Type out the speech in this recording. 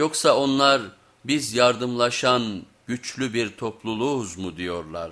Yoksa onlar biz yardımlaşan güçlü bir topluluğuz mu diyorlar.